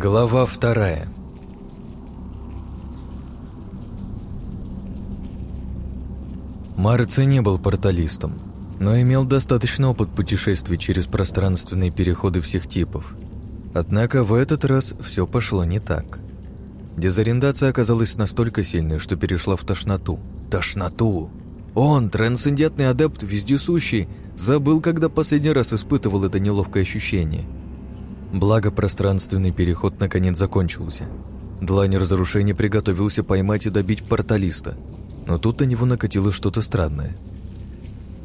Глава вторая Марци не был порталистом, но имел достаточно опыт путешествий через пространственные переходы всех типов. Однако в этот раз все пошло не так. Дезориентация оказалась настолько сильной, что перешла в тошноту. Тошноту! Он, трансцендентный адепт, вездесущий, забыл, когда последний раз испытывал это неловкое ощущение. Благо, пространственный переход наконец закончился. Длань разрушения приготовился поймать и добить порталиста, но тут на него накатило что-то странное.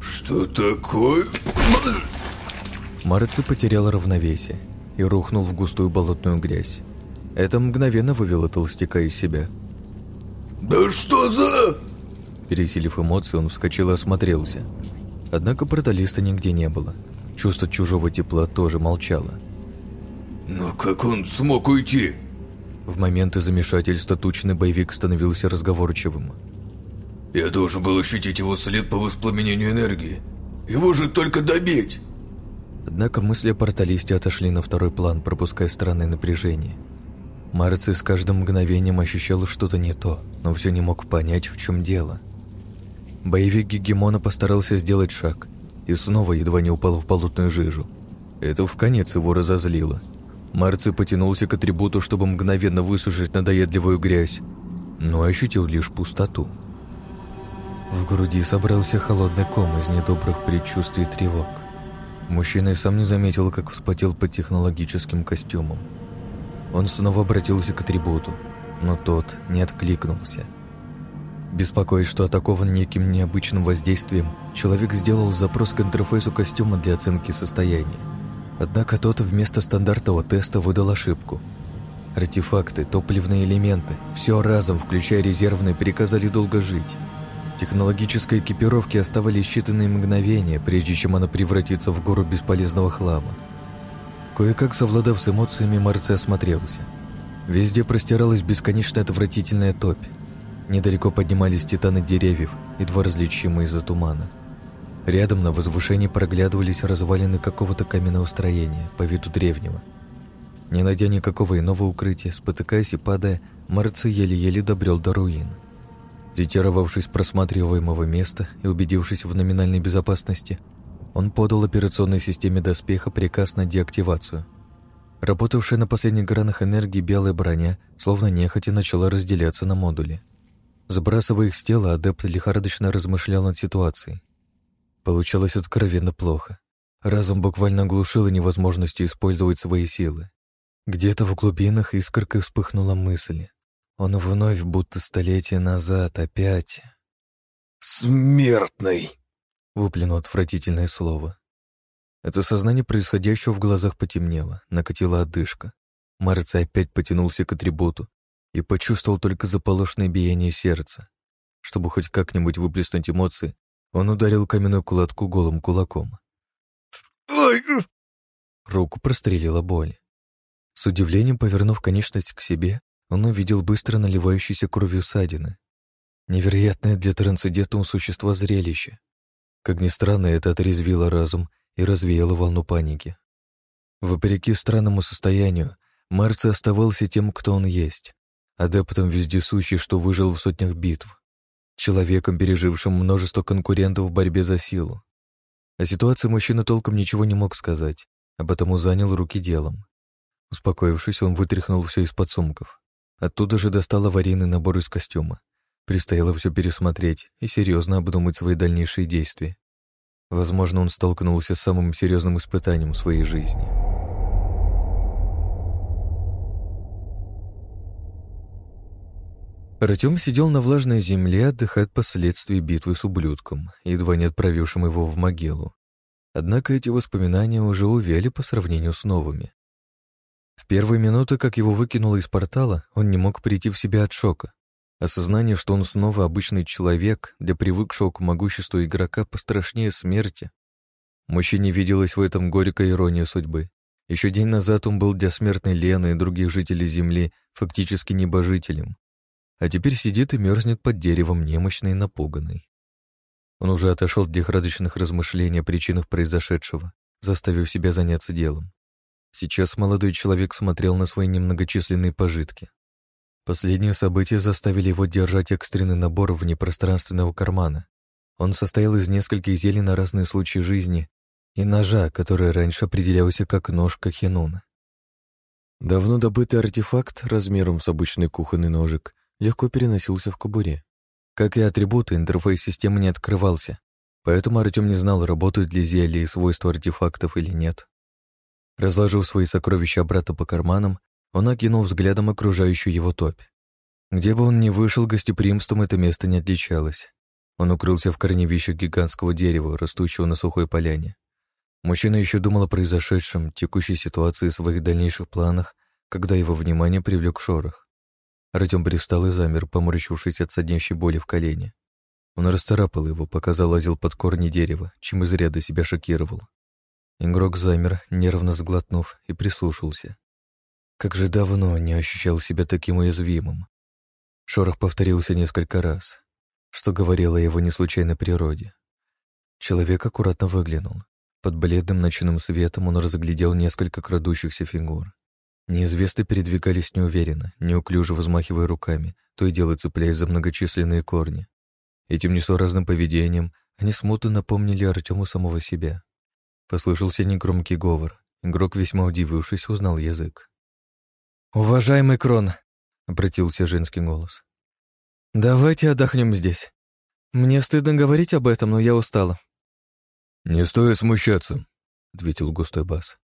«Что такое?» Марци потерял равновесие и рухнул в густую болотную грязь. Это мгновенно вывело толстяка из себя. «Да что за...» Пересилив эмоции, он вскочил и осмотрелся. Однако порталиста нигде не было. Чувство чужого тепла тоже молчало. «Но как он смог уйти?» В моменты замешательства тучный боевик становился разговорчивым. «Я должен был ощутить его след по воспламенению энергии. Его же только добить!» Однако мысли о порталисте отошли на второй план, пропуская странное напряжение. Марци с каждым мгновением ощущал что-то не то, но все не мог понять, в чем дело. Боевик Гегемона постарался сделать шаг и снова едва не упал в болотную жижу. Это в конец его разозлило. Марци потянулся к атрибуту, чтобы мгновенно высушить надоедливую грязь, но ощутил лишь пустоту. В груди собрался холодный ком из недобрых предчувствий и тревог. Мужчина и сам не заметил, как вспотел под технологическим костюмом. Он снова обратился к атрибуту, но тот не откликнулся. Беспокоясь, что атакован неким необычным воздействием, человек сделал запрос к интерфейсу костюма для оценки состояния. Однако тот вместо стандартного теста выдал ошибку. Артефакты, топливные элементы, все разом, включая резервные, приказали долго жить. Технологической экипировки оставались считанные мгновения, прежде чем она превратится в гору бесполезного хлама. Кое-как совладав с эмоциями, Марци осмотрелся. Везде простиралась бесконечная отвратительная топь. Недалеко поднимались титаны деревьев, едва различимые из-за тумана. Рядом на возвышении проглядывались развалины какого-то каменного строения, по виду древнего. Не найдя никакого иного укрытия, спотыкаясь и падая, Марци еле-еле добрел до руин. Ретировавшись просматриваемого места и убедившись в номинальной безопасности, он подал операционной системе доспеха приказ на деактивацию. Работавшая на последних гранах энергии белая броня словно нехотя начала разделяться на модули. Сбрасывая их с тела, адепт лихорадочно размышлял над ситуацией. Получалось откровенно плохо. Разум буквально оглушило невозможностью использовать свои силы. Где-то в глубинах искоркой вспыхнула мысль. Он вновь, будто столетия назад, опять... «Смертный!» — выплюнул отвратительное слово. Это сознание происходящего в глазах потемнело, накатила одышка. Марци опять потянулся к атрибуту и почувствовал только заполошное биение сердца. Чтобы хоть как-нибудь выплеснуть эмоции, он ударил каменную кулатку голым кулаком. «Ой!» Руку прострелила боль. С удивлением повернув конечность к себе, он увидел быстро наливающиеся кровью ссадины. Невероятное для трансцендентного существа зрелище. Как ни странно, это отрезвило разум и развеяло волну паники. Вопреки странному состоянию, Марци оставался тем, кто он есть. Адептом вездесущий, что выжил в сотнях битв. Человеком, пережившим множество конкурентов в борьбе за силу. О ситуации мужчина толком ничего не мог сказать, а потому занял руки делом. Успокоившись, он вытряхнул все из-под сумков. Оттуда же достал аварийный набор из костюма. Предстояло все пересмотреть и серьезно обдумать свои дальнейшие действия. Возможно, он столкнулся с самым серьезным испытанием своей жизни. Артем сидел на влажной земле, отдыхая от последствий битвы с ублюдком, едва не отправившим его в могилу. Однако эти воспоминания уже увяли по сравнению с новыми. В первые минуты, как его выкинуло из портала, он не мог прийти в себя от шока. Осознание, что он снова обычный человек, для привыкшего к могуществу игрока пострашнее смерти. Мужчине виделась в этом горькая ирония судьбы. Еще день назад он был для смертной Лены и других жителей Земли фактически небожителем. А теперь сидит и мерзнет под деревом, немощный и напуганный. Он уже отошел от лихорадочных размышлений о причинах произошедшего, заставив себя заняться делом. Сейчас молодой человек смотрел на свои немногочисленные пожитки. Последние события заставили его держать экстренный набор внепространственного кармана. Он состоял из нескольких зелий на разные случаи жизни и ножа, который раньше определялся как нож Кахенуна. Давно добытый артефакт размером с обычный кухонный ножик легко переносился в кобуре. Как и атрибуты, интерфейс системы не открывался, поэтому Артем не знал, работают ли зелья и свойства артефактов или нет. Разложив свои сокровища обратно по карманам, он окинул взглядом окружающую его топь. Где бы он ни вышел, гостеприимством это место не отличалось. Он укрылся в корневищах гигантского дерева, растущего на сухой поляне. Мужчина еще думал о произошедшем, текущей ситуации и своих дальнейших планах, когда его внимание привлек шорох. Артем привстал и замер, поморщившись от соднящей боли в колене. Он расцарапал его, пока залазил под корни дерева, чем изрядно себя шокировал. Игрок замер, нервно сглотнув, и прислушался. Как же давно не ощущал себя таким уязвимым. Шорох повторился несколько раз, что говорило о его неслучайной природе. Человек аккуратно выглянул. Под бледным ночным светом он разглядел несколько крадущихся фигур. Неизвестные передвигались неуверенно, неуклюже взмахивая руками, то и дело цепляясь за многочисленные корни. Этим несуразным поведением они смутно напомнили Артему самого себя. Послышался негромкий говор. Игрок, весьма удивившись, узнал язык. «Уважаемый Крон!» — обратился женский голос. «Давайте отдохнем здесь. Мне стыдно говорить об этом, но я устала». «Не стоит смущаться», — ответил густой бас.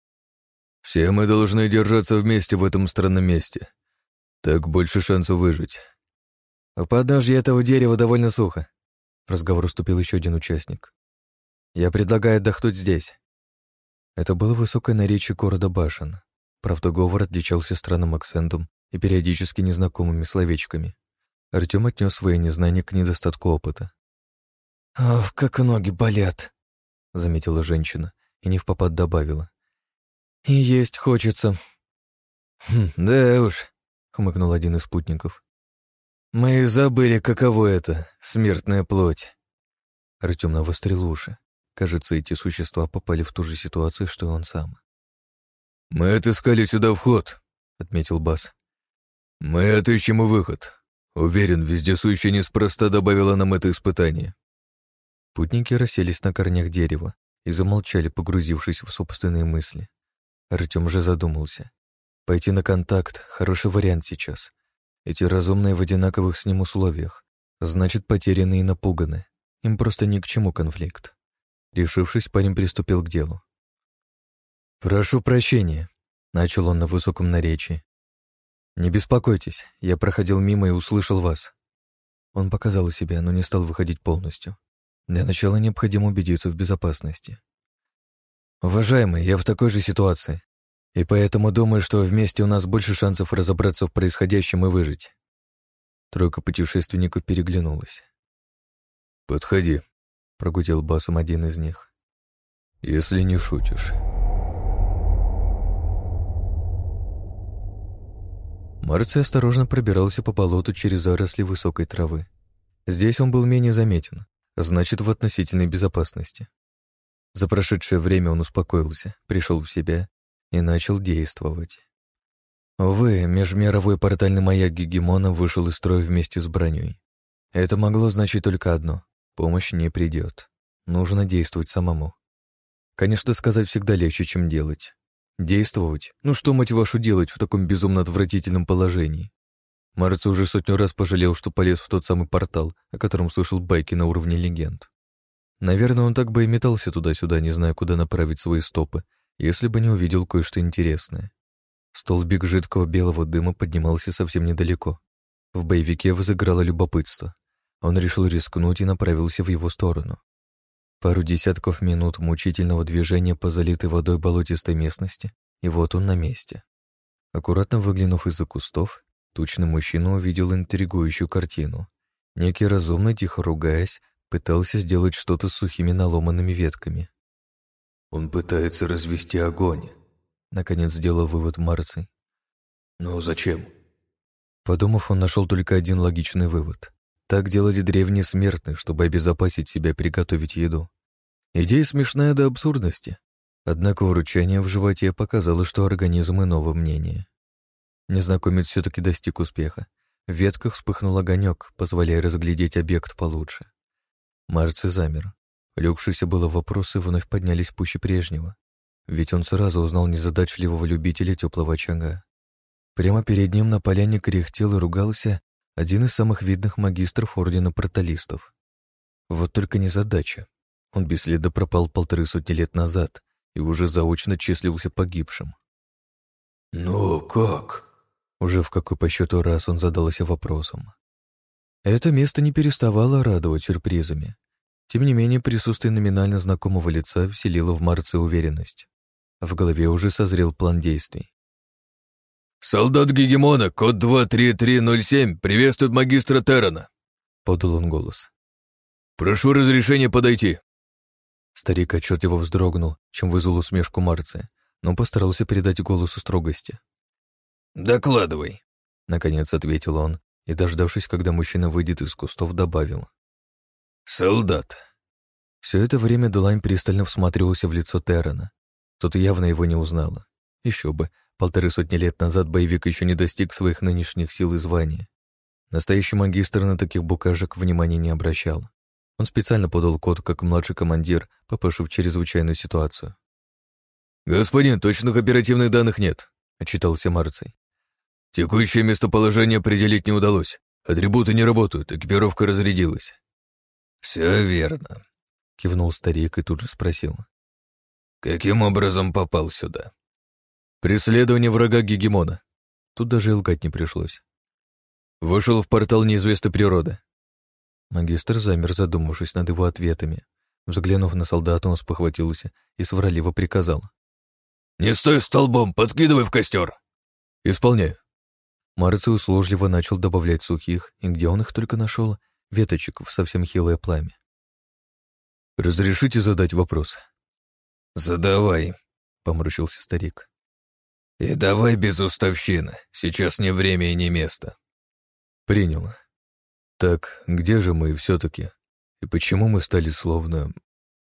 «Все мы должны держаться вместе в этом странном месте. Так больше шансов выжить». «У подножья этого дерева довольно сухо», — в разговор уступил еще один участник. «Я предлагаю отдохнуть здесь. Это было высокое наречие города Башен. Правда, говор отличался странным акцентом и периодически незнакомыми словечками. Артем отнес свое незнание к недостатку опыта. «Ох, как ноги болят!» — заметила женщина и не в попад добавила. «И есть хочется». «Хм, да уж», — хмыкнул один из спутников. «Мы забыли, каково это — смертная плоть». Артем навострил уши. Кажется, эти существа попали в ту же ситуацию, что и он сам. «Мы отыскали сюда вход», — отметил Бас. «Мы отыщем и выход. Уверен, вездесущая неспроста добавила нам это испытание». Путники расселись на корнях дерева и замолчали, погрузившись в собственные мысли. Артем же задумался. Пойти на контакт — хороший вариант сейчас. Эти разумные в одинаковых с ним условиях. Значит, потеряны и напуганы. Им просто ни к чему конфликт. Решившись, парень приступил к делу. «Прошу прощения», — начал он на высоком наречии. «Не беспокойтесь, я проходил мимо и услышал вас». Он показал себя, но не стал выходить полностью. Для начала необходимо убедиться в безопасности. «Уважаемый, я в такой же ситуации, и поэтому думаю, что вместе у нас больше шансов разобраться в происходящем и выжить». Тройка путешественников переглянулась. «Подходи», прогудел басом один из них. «Если не шутишь». Марций осторожно пробирался по болоту через заросли высокой травы. Здесь он был менее заметен, значит, в относительной безопасности. За прошедшее время он успокоился, пришел в себя и начал действовать. Увы, межмировой портальный маяк Гегемона вышел из строя вместе с броней. Это могло значить только одно Помощь не придет. Нужно действовать самому. Конечно, сказать всегда легче, чем делать. Действовать? Ну что, мать вашу, делать в таком безумно отвратительном положении? Марци уже сотню раз пожалел, что полез в тот самый портал, о котором слышал байки на уровне легенд. Наверное, он так бы и метался туда-сюда, не зная, куда направить свои стопы, если бы не увидел кое-что интересное. Столбик жидкого белого дыма поднимался совсем недалеко. В боевике возыграло любопытство. Он решил рискнуть и направился в его сторону. Пару десятков минут мучительного движения по залитой водой болотистой местности, и вот он на месте. Аккуратно выглянув из-за кустов, тучный мужчина увидел интригующую картину. Некий разумный, тихо ругаясь, пытался сделать что-то с сухими наломанными ветками. «Он пытается развести огонь», — наконец сделал вывод Марций. «Но зачем?» Подумав, он нашел только один логичный вывод. Так делали древние смертные, чтобы обезопасить себя и приготовить еду. Идея смешная до абсурдности. Однако уручание в животе показало, что организм иного мнения. Незнакомец все-таки достиг успеха. В ветках вспыхнул огонек, позволяя разглядеть объект получше. Марци замер. Легшиеся было вопросы вновь поднялись пуще прежнего. Ведь он сразу узнал незадачливого любителя теплого очага. Прямо перед ним на поляне кряхтел и ругался один из самых видных магистров Ордена Проталистов. Вот только незадача. Он без следа пропал полторы сотни лет назад и уже заочно числился погибшим. «Ну как?» Уже в какой по счету раз он задался вопросом. Это место не переставало радовать сюрпризами. Тем не менее, присутствие номинально знакомого лица вселило в Марце уверенность. В голове уже созрел план действий. «Солдат Гегемона, код 23307, приветствует магистра Террана», — подал он голос. «Прошу разрешения подойти». Старик отчетливо вздрогнул, чем вызвал усмешку Марция, но постарался передать голосу строгости. «Докладывай», — наконец ответил он, и, дождавшись, когда мужчина выйдет из кустов, добавил. «Солдат». Все это время Дулань пристально всматривался в лицо Террена. Тот явно его не узнала. Еще бы, полторы сотни лет назад боевик еще не достиг своих нынешних сил и звания. Настоящий магистр на таких букажек внимания не обращал. Он специально подал код как младший командир, попавший в чрезвычайную ситуацию. «Господин, точных оперативных данных нет», — отчитался Марций. Текущее местоположение определить не удалось. Атрибуты не работают, экипировка разрядилась. Все верно, кивнул старик и тут же спросил. Каким образом попал сюда? Преследование врага Гегемона. Тут даже лгать не пришлось. Вышел в портал неизвестной природы. Магистр замер, задумавшись над его ответами. Взглянув на солдата, он спохватился и сварливо приказал. «Не стой столбом, подкидывай в костер!» «Исполняю!» Марций услужливо начал добавлять сухих, и где он их только нашел, веточек в совсем хилое пламя. «Разрешите задать вопрос?» «Задавай», — помручился старик. «И давай без уставщины, сейчас не время и не место». «Принял. Так, где же мы все-таки? И почему мы стали словно...»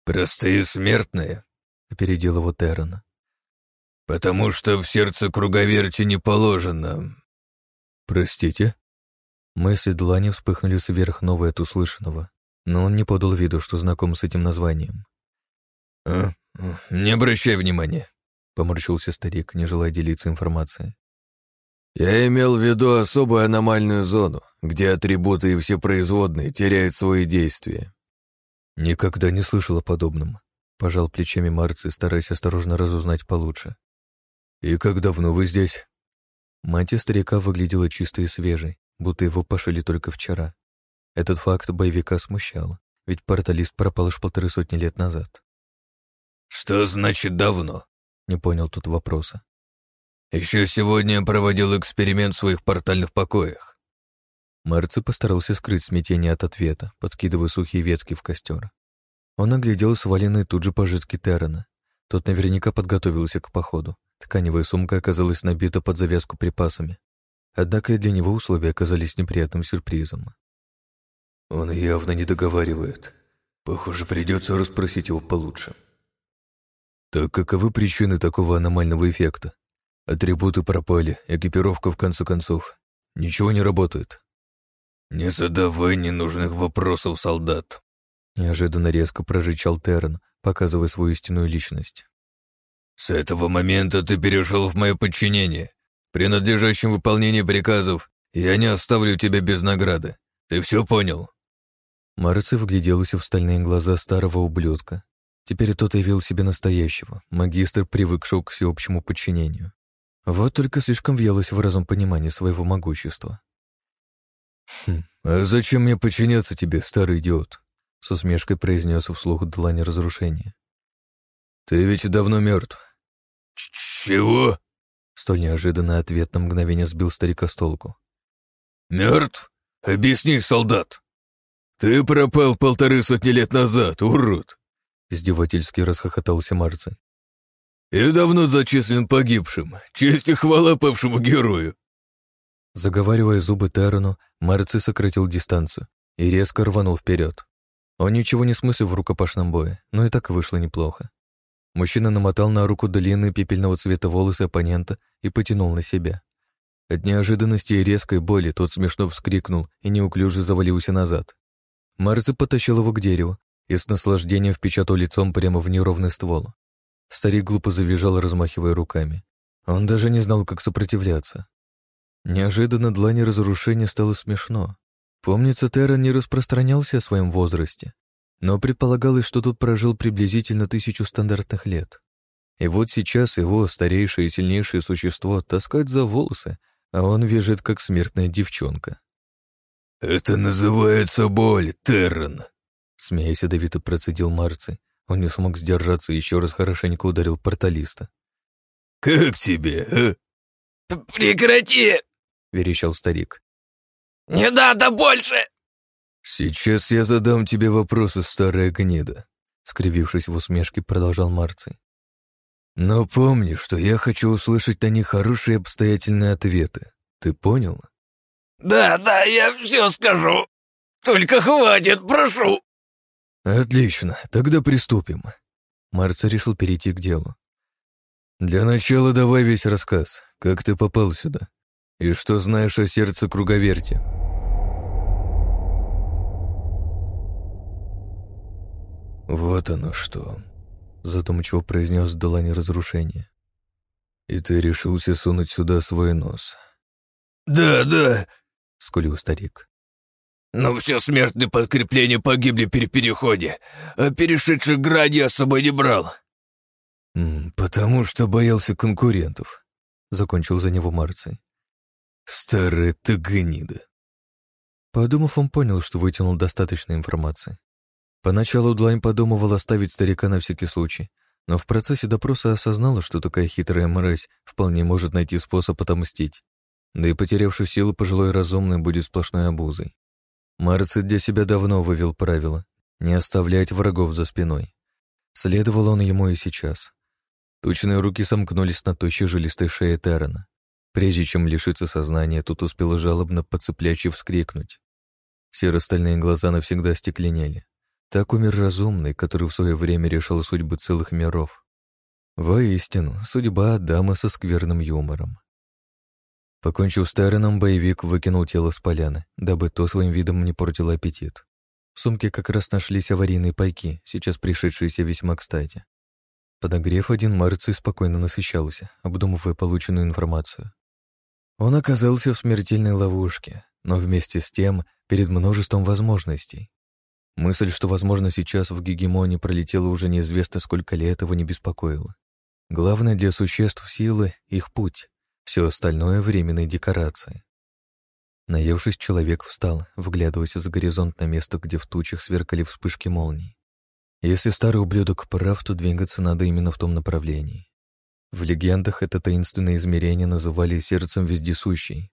«Простые смертные», — опередил его Террен. «Потому что в сердце круговерти не положено «Простите?» Мысли Длани вспыхнули сверх новой от услышанного, но он не подал виду, что знаком с этим названием. «А? Не обращай внимания», — поморщился старик, не желая делиться информацией. «Я имел в виду особую аномальную зону, где атрибуты и все производные теряют свои действия». «Никогда не слышал о подобном», — пожал плечами Марци, стараясь осторожно разузнать получше. «И как давно вы здесь?» Мантия старика выглядела чистой и свежей, будто его пошили только вчера. Этот факт боевика смущал, ведь порталист пропал аж полторы сотни лет назад. «Что значит давно?» — не понял тут вопроса. «Еще сегодня я проводил эксперимент в своих портальных покоях». Марци постарался скрыть смятение от ответа, подкидывая сухие ветки в костер. Он оглядел сваленные тут же пожитки Террена. Тот наверняка подготовился к походу. Тканевая сумка оказалась набита под завязку припасами. Однако и для него условия оказались неприятным сюрпризом. «Он явно не договаривает. Похоже, придется расспросить его получше». «Так каковы причины такого аномального эффекта? Атрибуты пропали, экипировка в конце концов. Ничего не работает». «Не задавай ненужных вопросов, солдат», — неожиданно резко прорычал Террен, показывая свою истинную личность. «С этого момента ты перешел в мое подчинение. При надлежащем выполнении приказов я не оставлю тебя без награды. Ты все понял?» Марцев вгляделся в стальные глаза старого ублюдка. Теперь тот явил себе настоящего, магистр, привыкшего к всеобщему подчинению. Вот только слишком въелось в разум понимание своего могущества. «Хм, а зачем мне подчиняться тебе, старый идиот?» с усмешкой произнес вслух длань разрушения. «Ты ведь давно мертв. «Чего?» Столь неожиданный ответ на мгновение сбил старика с толку. «Мертв? Объясни, солдат!» «Ты пропал полторы сотни лет назад, урод!» Издевательски расхохотался Марци. «И давно зачислен погибшим. Честь и хвала павшему герою!» Заговаривая зубы Террену, Марци сократил дистанцию и резко рванул вперед. Он ничего не смыслил в рукопашном бое, но и так вышло неплохо. Мужчина намотал на руку длинные пепельного цвета волосы оппонента и потянул на себя. От неожиданности и резкой боли тот смешно вскрикнул и неуклюже завалился назад. Марци потащил его к дереву и с наслаждением впечатал лицом прямо в неровный ствол. Старик глупо завизжал, размахивая руками. Он даже не знал, как сопротивляться. Неожиданно длани разрушения стало смешно. Помнится, Терра не распространялся о своем возрасте, но предполагалось, что тут прожил приблизительно тысячу стандартных лет. И вот сейчас его старейшее и сильнейшее существо таскает за волосы, а он вяжет, как смертная девчонка. «Это называется боль, Террен!» Смеясь, ядовито процедил Марци. Он не смог сдержаться и еще раз хорошенько ударил порталиста. «Как тебе, а?» «Прекрати!» — верещал старик. «Не надо больше!» «Сейчас я задам тебе вопросы, старая гнида», — скривившись в усмешке, продолжал Марций. «Но помни, что я хочу услышать на них хорошие обстоятельные ответы. Ты понял?» «Да, да, я все скажу. Только хватит, прошу!» «Отлично, тогда приступим». Марций решил перейти к делу. «Для начала давай весь рассказ. Как ты попал сюда? И что знаешь о сердце круговерти?» «Вот оно что», — задумчиво произнес Долани разрушения. «И ты решился сунуть сюда свой нос». «Да, да», — скулил старик. «Но все смертные подкрепления погибли при переходе, а перешедших грани я с собой не брал». «Потому что боялся конкурентов», — закончил за него Марций. «Старая ты гнида». Подумав, он понял, что вытянул достаточно информации. Поначалу Длань подумывал оставить старика на всякий случай, но в процессе допроса осознала, что такая хитрая мразь вполне может найти способ отомстить. Да и потерявший силу пожилой разумный будет сплошной обузой. Марци для себя давно вывел правило — не оставлять врагов за спиной. Следовал он ему и сейчас. Тучные руки сомкнулись на тощей жилистой шее Террена. Прежде чем лишиться сознания, тут успел жалобно подцеплячий вскрикнуть. Серо-стальные глаза навсегда остекленели. Так умер разумный, который в свое время решил судьбы целых миров. Воистину, судьба Адама со скверным юмором. Покончив с Тараном, боевик выкинул тело с поляны, дабы то своим видом не портило аппетит. В сумке как раз нашлись аварийные пайки, сейчас пришедшиеся весьма кстати. Подогрев один Марций спокойно насыщался, обдумывая полученную информацию. Он оказался в смертельной ловушке, но вместе с тем перед множеством возможностей. Мысль, что, возможно, сейчас в гегемоне пролетело уже неизвестно сколько лет, его не беспокоила. Главное для существ силы — их путь, все остальное — временные декорации. Наевшись, человек встал, вглядываясь за горизонт на место, где в тучах сверкали вспышки молний. Если старый ублюдок прав, то двигаться надо именно в том направлении. В легендах это таинственное измерение называли сердцем вездесущей.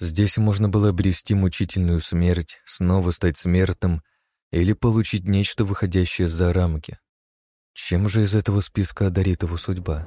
Здесь можно было обрести мучительную смерть, снова стать смертным — или получить нечто, выходящее за рамки. Чем же из этого списка одарит его судьба?